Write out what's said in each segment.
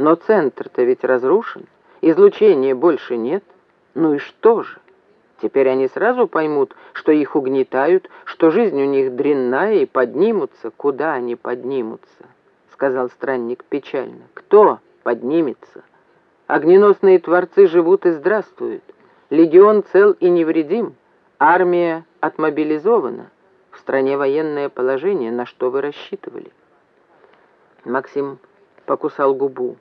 Но центр-то ведь разрушен, излучения больше нет. Ну и что же? Теперь они сразу поймут, что их угнетают, что жизнь у них дрянная и поднимутся. Куда они поднимутся? Сказал странник печально. Кто поднимется? Огненосные творцы живут и здравствуют. Легион цел и невредим. Армия отмобилизована. В стране военное положение, на что вы рассчитывали? Максим покусал губу.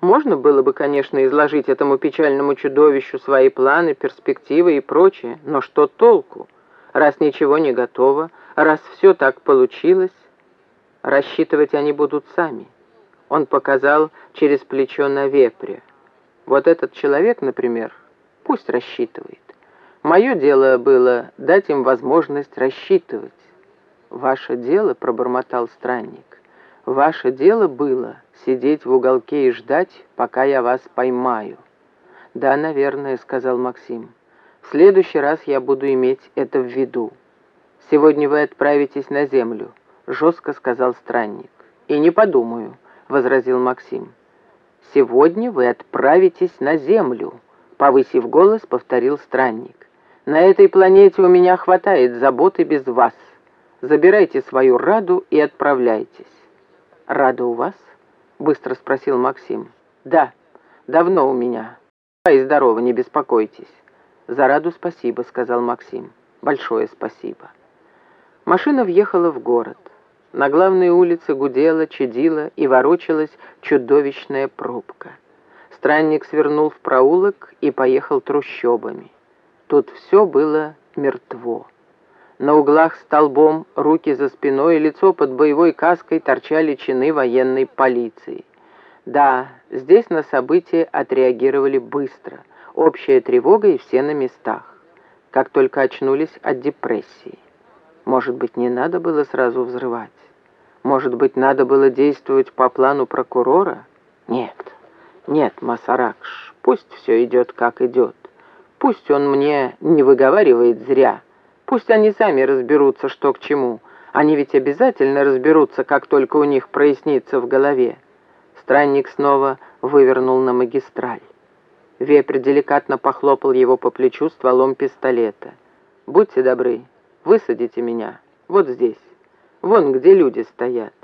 Можно было бы, конечно, изложить этому печальному чудовищу свои планы, перспективы и прочее, но что толку, раз ничего не готово, раз все так получилось? Рассчитывать они будут сами. Он показал через плечо на вепре. Вот этот человек, например, пусть рассчитывает. Мое дело было дать им возможность рассчитывать. «Ваше дело», — пробормотал странник, — «ваше дело было сидеть в уголке и ждать, пока я вас поймаю». «Да, наверное», — сказал Максим. «В следующий раз я буду иметь это в виду. Сегодня вы отправитесь на землю», — жестко сказал странник. «И не подумаю», — возразил Максим. «Сегодня вы отправитесь на землю», — повысив голос, повторил странник. На этой планете у меня хватает заботы без вас. Забирайте свою Раду и отправляйтесь». «Рада у вас?» — быстро спросил Максим. «Да, давно у меня. И здорово, не беспокойтесь». «За Раду спасибо», — сказал Максим. «Большое спасибо». Машина въехала в город. На главной улице гудела, чадила и ворочалась чудовищная пробка. Странник свернул в проулок и поехал трущобами. Тут все было мертво. На углах столбом, руки за спиной и лицо под боевой каской торчали чины военной полиции. Да, здесь на события отреагировали быстро. Общая тревога и все на местах. Как только очнулись от депрессии. Может быть, не надо было сразу взрывать? Может быть, надо было действовать по плану прокурора? Нет, нет, Масаракш, пусть все идет, как идет. Пусть он мне не выговаривает зря. Пусть они сами разберутся, что к чему. Они ведь обязательно разберутся, как только у них прояснится в голове. Странник снова вывернул на магистраль. Вепрь деликатно похлопал его по плечу стволом пистолета. «Будьте добры, высадите меня. Вот здесь. Вон, где люди стоят».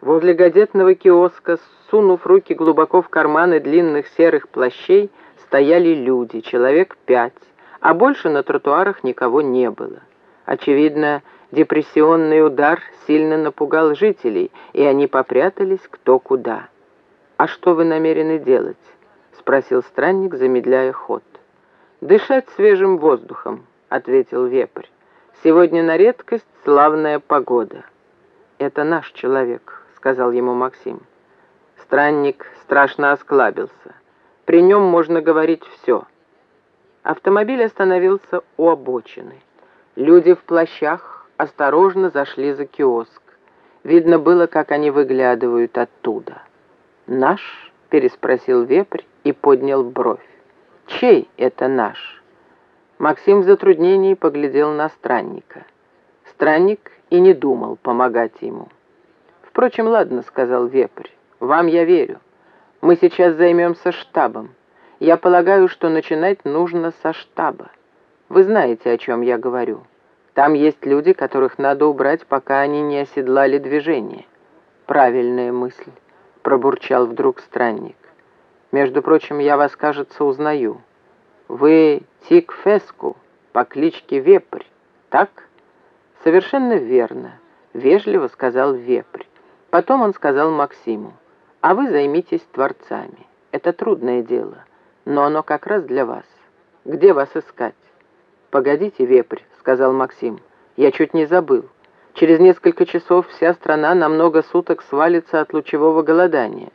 Возле газетного киоска, сунув руки глубоко в карманы длинных серых плащей, стояли люди, человек пять, а больше на тротуарах никого не было. Очевидно, депрессионный удар сильно напугал жителей, и они попрятались кто куда. «А что вы намерены делать?» — спросил странник, замедляя ход. «Дышать свежим воздухом», — ответил вепрь. «Сегодня на редкость славная погода». «Это наш человек», — сказал ему Максим. Странник страшно осклабился. При нем можно говорить все. Автомобиль остановился у обочины. Люди в плащах осторожно зашли за киоск. Видно было, как они выглядывают оттуда. «Наш?» — переспросил вепрь и поднял бровь. «Чей это наш?» Максим в затруднении поглядел на странника. Странник и не думал помогать ему. «Впрочем, ладно», — сказал вепрь, — «вам я верю». Мы сейчас займемся штабом. Я полагаю, что начинать нужно со штаба. Вы знаете, о чем я говорю. Там есть люди, которых надо убрать, пока они не оседлали движение. Правильная мысль, пробурчал вдруг странник. Между прочим, я вас, кажется, узнаю. Вы Тик Феску по кличке Вепрь, так? Совершенно верно, вежливо сказал Вепрь. Потом он сказал Максиму а вы займитесь творцами. Это трудное дело, но оно как раз для вас. Где вас искать?» «Погодите, вепрь», — сказал Максим. «Я чуть не забыл. Через несколько часов вся страна на много суток свалится от лучевого голодания.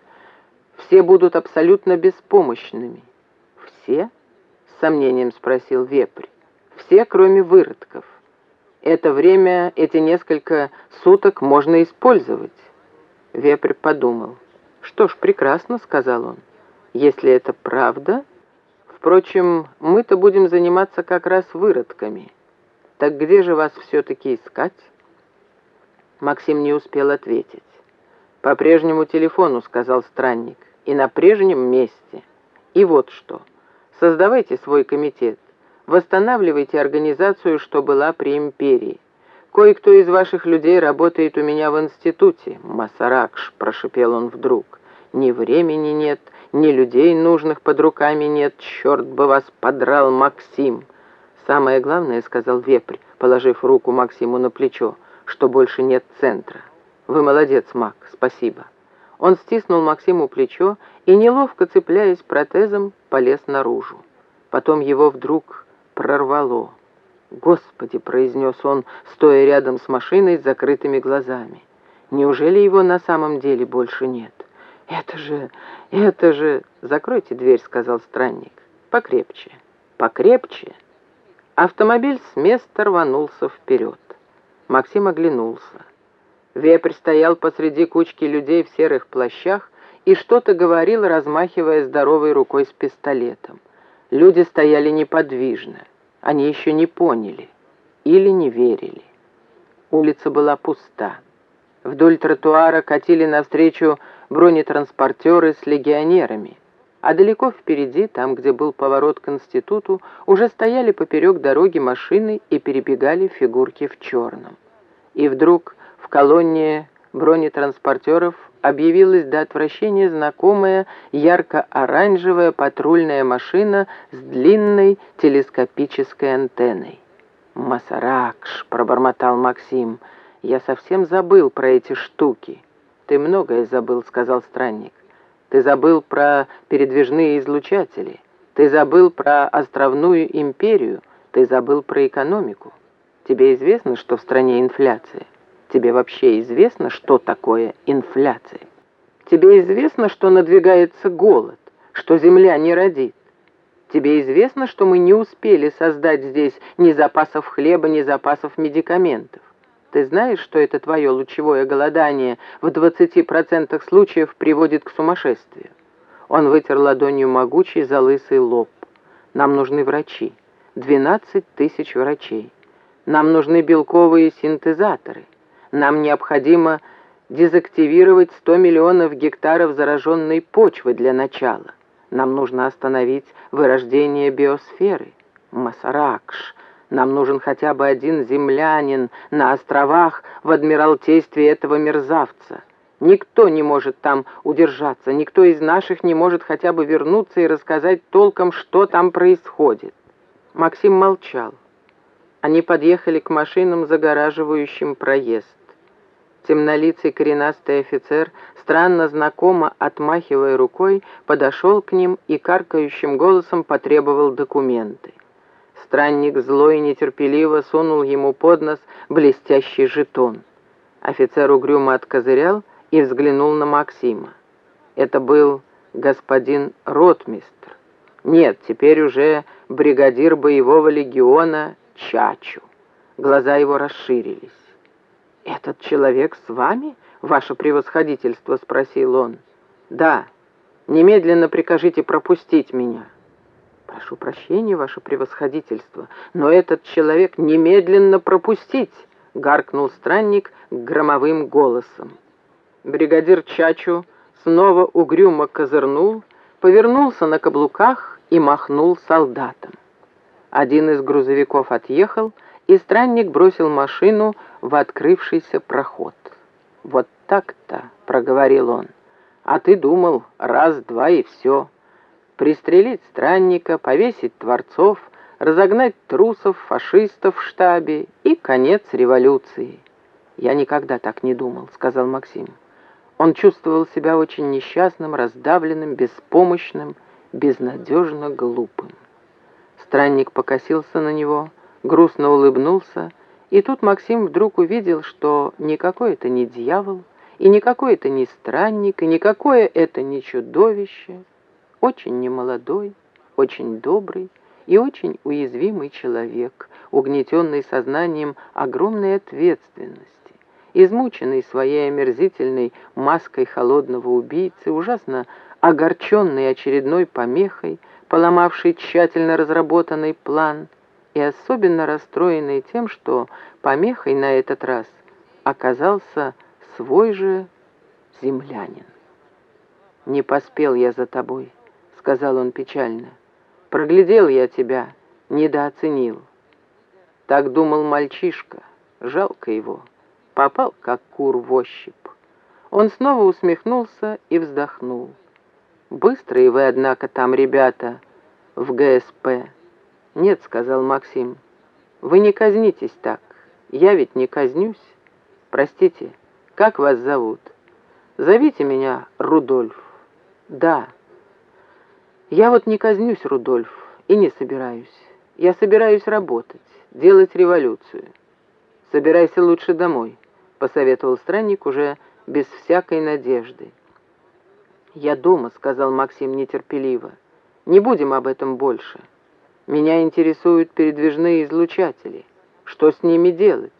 Все будут абсолютно беспомощными». «Все?» — с сомнением спросил вепрь. «Все, кроме выродков. Это время, эти несколько суток можно использовать». Вепрь подумал. «Что ж, прекрасно», — сказал он. «Если это правда...» Впрочем, мы-то будем заниматься как раз выродками. Так где же вас все-таки искать?» Максим не успел ответить. «По прежнему телефону», — сказал странник, — «и на прежнем месте. И вот что. Создавайте свой комитет. Восстанавливайте организацию, что была при империи. Кое-кто из ваших людей работает у меня в институте. Масаракш, прошипел он вдруг. Ни времени нет, ни людей нужных под руками нет. Черт бы вас подрал, Максим. Самое главное, сказал Вепрь, положив руку Максиму на плечо, что больше нет центра. Вы молодец, Мак, спасибо. Он стиснул Максиму плечо и, неловко цепляясь протезом, полез наружу. Потом его вдруг прорвало. «Господи!» — произнес он, стоя рядом с машиной с закрытыми глазами. «Неужели его на самом деле больше нет?» «Это же... это же...» «Закройте дверь», — сказал странник. «Покрепче, покрепче». Автомобиль с места рванулся вперед. Максим оглянулся. Вепрь стоял посреди кучки людей в серых плащах и что-то говорил, размахивая здоровой рукой с пистолетом. Люди стояли неподвижно. Они еще не поняли или не верили. Улица была пуста. Вдоль тротуара катили навстречу бронетранспортеры с легионерами, а далеко впереди, там, где был поворот к институту, уже стояли поперек дороги машины и перебегали фигурки в черном. И вдруг в колонне бронетранспортеров объявилась до отвращения знакомая ярко-оранжевая патрульная машина с длинной телескопической антенной. «Масаракш», — пробормотал Максим, — «я совсем забыл про эти штуки». «Ты многое забыл», — сказал странник. «Ты забыл про передвижные излучатели, ты забыл про островную империю, ты забыл про экономику. Тебе известно, что в стране инфляция?» Тебе вообще известно, что такое инфляция? Тебе известно, что надвигается голод, что земля не родит? Тебе известно, что мы не успели создать здесь ни запасов хлеба, ни запасов медикаментов? Ты знаешь, что это твое лучевое голодание в 20% случаев приводит к сумасшествию? Он вытер ладонью могучий залысый лоб. Нам нужны врачи. 12 тысяч врачей. Нам нужны белковые синтезаторы. Нам необходимо дезактивировать 100 миллионов гектаров зараженной почвы для начала. Нам нужно остановить вырождение биосферы. Масаракш. Нам нужен хотя бы один землянин на островах в адмиралтействе этого мерзавца. Никто не может там удержаться, никто из наших не может хотя бы вернуться и рассказать толком, что там происходит. Максим молчал. Они подъехали к машинам, загораживающим проезд. Темнолицый коренастый офицер, странно знакомо отмахивая рукой, подошел к ним и каркающим голосом потребовал документы. Странник злой и нетерпеливо сунул ему под нос блестящий жетон. Офицер угрюмо откозырял и взглянул на Максима. Это был господин ротмистр. Нет, теперь уже бригадир боевого легиона Чачу. Глаза его расширились. «Этот человек с вами, ваше превосходительство?» — спросил он. «Да. Немедленно прикажите пропустить меня». «Прошу прощения, ваше превосходительство, но этот человек немедленно пропустить!» — гаркнул странник громовым голосом. Бригадир Чачу снова угрюмо козырнул, повернулся на каблуках и махнул солдатам. Один из грузовиков отъехал, и странник бросил машину в открывшийся проход. «Вот так-то», — проговорил он, — «а ты думал, раз-два и все. Пристрелить странника, повесить творцов, разогнать трусов, фашистов в штабе и конец революции». «Я никогда так не думал», — сказал Максим. Он чувствовал себя очень несчастным, раздавленным, беспомощным, безнадежно глупым. Странник покосился на него, грустно улыбнулся, и тут Максим вдруг увидел, что никакой это не дьявол, и никакой это не странник, и никакое это не чудовище, очень немолодой, очень добрый и очень уязвимый человек, угнетенный сознанием огромной ответственности, измученный своей омерзительной маской холодного убийцы, ужасно огорченный очередной помехой, поломавший тщательно разработанный план – и особенно расстроенный тем, что помехой на этот раз оказался свой же землянин. «Не поспел я за тобой», — сказал он печально. «Проглядел я тебя, недооценил». Так думал мальчишка, жалко его. Попал, как кур в ощупь. Он снова усмехнулся и вздохнул. «Быстрые вы, однако, там, ребята, в ГСП». «Нет», — сказал Максим, — «вы не казнитесь так. Я ведь не казнюсь. Простите, как вас зовут?» «Зовите меня Рудольф». «Да». «Я вот не казнюсь, Рудольф, и не собираюсь. Я собираюсь работать, делать революцию. Собирайся лучше домой», — посоветовал странник уже без всякой надежды. «Я дома», — сказал Максим нетерпеливо. «Не будем об этом больше. Меня интересуют передвижные излучатели. Что с ними делать?»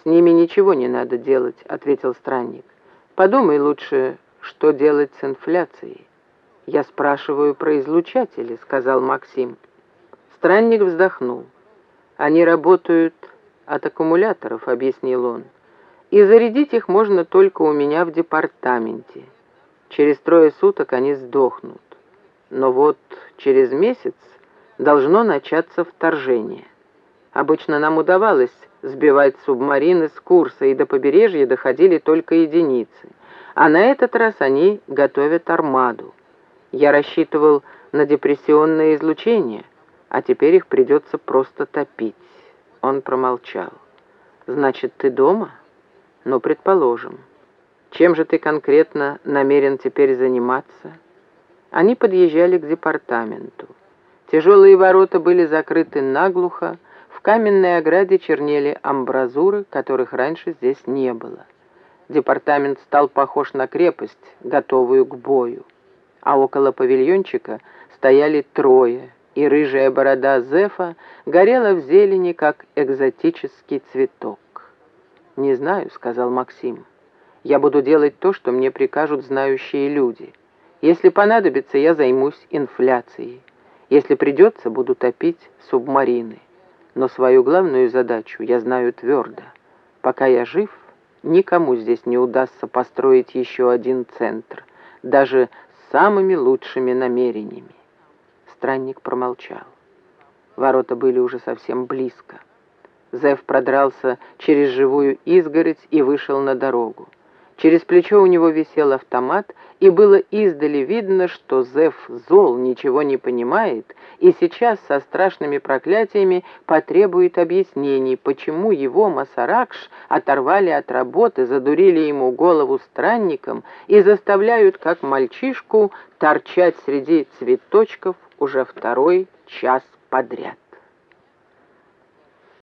«С ними ничего не надо делать», — ответил странник. «Подумай лучше, что делать с инфляцией». «Я спрашиваю про излучатели», — сказал Максим. Странник вздохнул. «Они работают от аккумуляторов», — объяснил он и зарядить их можно только у меня в департаменте. Через трое суток они сдохнут. Но вот через месяц должно начаться вторжение. Обычно нам удавалось сбивать субмарины с курса, и до побережья доходили только единицы. А на этот раз они готовят армаду. Я рассчитывал на депрессионное излучение, а теперь их придется просто топить. Он промолчал. «Значит, ты дома?» Но предположим, чем же ты конкретно намерен теперь заниматься? Они подъезжали к департаменту. Тяжелые ворота были закрыты наглухо, в каменной ограде чернели амбразуры, которых раньше здесь не было. Департамент стал похож на крепость, готовую к бою. А около павильончика стояли трое, и рыжая борода Зефа горела в зелени, как экзотический цветок. «Не знаю», — сказал Максим. «Я буду делать то, что мне прикажут знающие люди. Если понадобится, я займусь инфляцией. Если придется, буду топить субмарины. Но свою главную задачу я знаю твердо. Пока я жив, никому здесь не удастся построить еще один центр, даже самыми лучшими намерениями». Странник промолчал. Ворота были уже совсем близко. Зев продрался через живую изгородь и вышел на дорогу. Через плечо у него висел автомат, и было издали видно, что Зев зол, ничего не понимает, и сейчас со страшными проклятиями потребует объяснений, почему его, Масаракш, оторвали от работы, задурили ему голову странником и заставляют, как мальчишку, торчать среди цветочков уже второй час подряд.